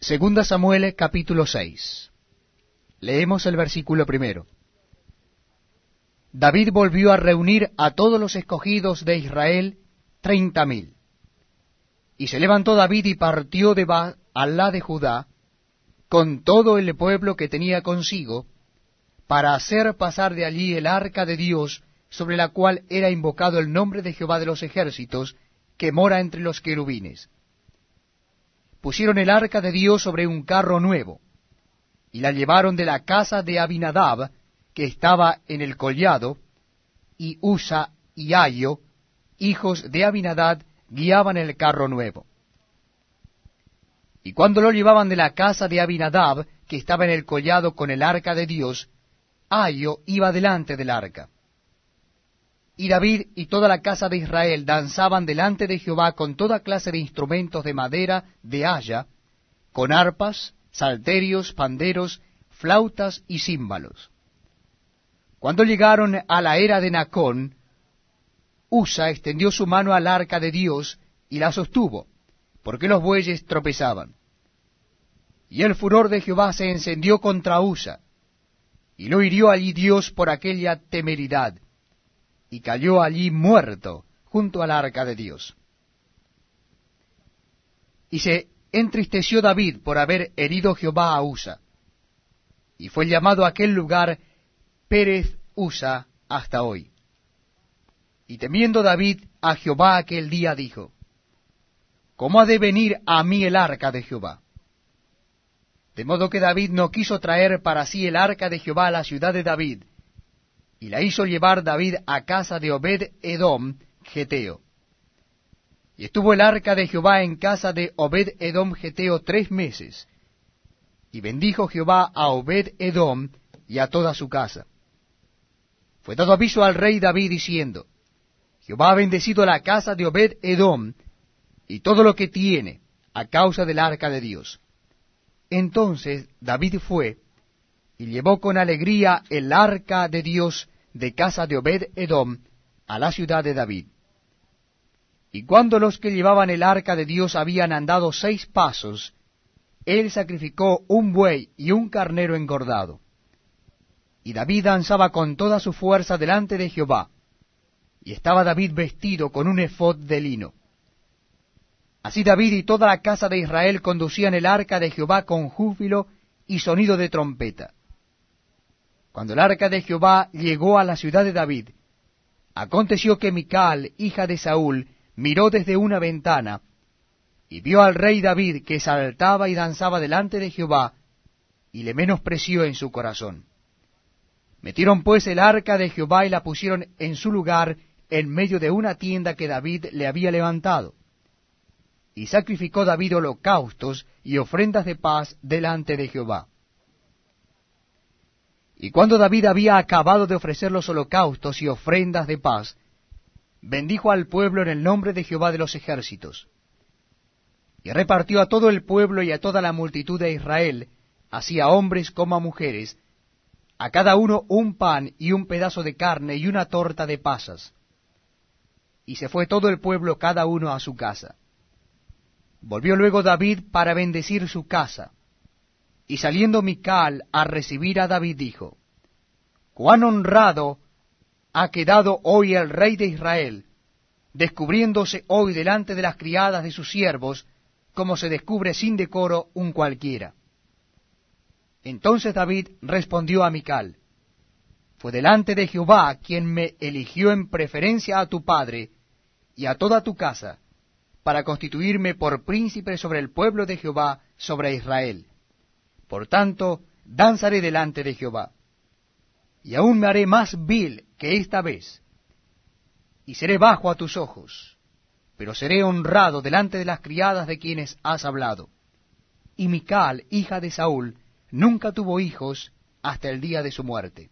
Segunda Samuel capítulo 6. Leemos el versículo primero. David volvió a reunir a todos los escogidos de Israel, treinta mil. Y se levantó David y partió de Baalá de Judá, con todo el pueblo que tenía consigo, para hacer pasar de allí el arca de Dios, sobre la cual era invocado el nombre de Jehová de los ejércitos, que mora entre los querubines pusieron el arca de Dios sobre un carro nuevo, y la llevaron de la casa de Abinadab, que estaba en el collado, y Usa y Ayo, hijos de Abinadab, guiaban el carro nuevo. Y cuando lo llevaban de la casa de Abinadab, que estaba en el collado con el arca de Dios, Ayo iba delante del arca. Y David y toda la casa de Israel danzaban delante de Jehová con toda clase de instrumentos de madera de haya, con arpas, salterios, panderos, flautas y címbalos. Cuando llegaron a la era de Nacón, Usa extendió su mano al arca de Dios y la sostuvo, porque los bueyes tropezaban. Y el furor de Jehová se encendió contra Usa, y lo hirió allí Dios por aquella temeridad, y cayó allí muerto junto al arca de Dios. Y se entristeció David por haber herido Jehová a Usa, y fue llamado aquel lugar Pérez Usa hasta hoy. Y temiendo David a Jehová aquel día dijo, ¿Cómo ha de venir a mí el arca de Jehová? De modo que David no quiso traer para sí el arca de Jehová a la ciudad de David, y la hizo llevar David a casa de Obed Edom, Geteo. Y estuvo el arca de Jehová en casa de Obed Edom Geteo tres meses. Y bendijo Jehová a Obed Edom y a toda su casa. Fue dado aviso al rey David diciendo, Jehová ha bendecido la casa de Obed Edom y todo lo que tiene a causa del arca de Dios. Entonces David fue y llevó con alegría el arca de Dios de casa de Obed Edom a la ciudad de David. Y cuando los que llevaban el arca de Dios habían andado seis pasos, él sacrificó un buey y un carnero engordado. Y David danzaba con toda su fuerza delante de Jehová, y estaba David vestido con un efod de lino. Así David y toda la casa de Israel conducían el arca de Jehová con júbilo y sonido de trompeta. Cuando el arca de Jehová llegó a la ciudad de David, aconteció que Mical, hija de Saúl, miró desde una ventana, y vio al rey David que saltaba y danzaba delante de Jehová, y le menospreció en su corazón. Metieron pues el arca de Jehová y la pusieron en su lugar en medio de una tienda que David le había levantado. Y sacrificó David holocaustos y ofrendas de paz delante de Jehová. Y cuando David había acabado de ofrecer los holocaustos y ofrendas de paz, bendijo al pueblo en el nombre de Jehová de los ejércitos. Y repartió a todo el pueblo y a toda la multitud de Israel, así a hombres como a mujeres, a cada uno un pan y un pedazo de carne y una torta de pasas. Y se fue todo el pueblo cada uno a su casa. Volvió luego David para bendecir su casa y saliendo Mical a recibir a David dijo, Cuán honrado ha quedado hoy el rey de Israel, descubriéndose hoy delante de las criadas de sus siervos, como se descubre sin decoro un cualquiera. Entonces David respondió a Mical, Fue delante de Jehová quien me eligió en preferencia a tu padre y a toda tu casa, para constituirme por príncipe sobre el pueblo de Jehová, sobre Israel. Por tanto, danzaré delante de Jehová. Y aún me haré más vil que esta vez. Y seré bajo a tus ojos, pero seré honrado delante de las criadas de quienes has hablado. Y Mical, hija de Saúl, nunca tuvo hijos hasta el día de su muerte.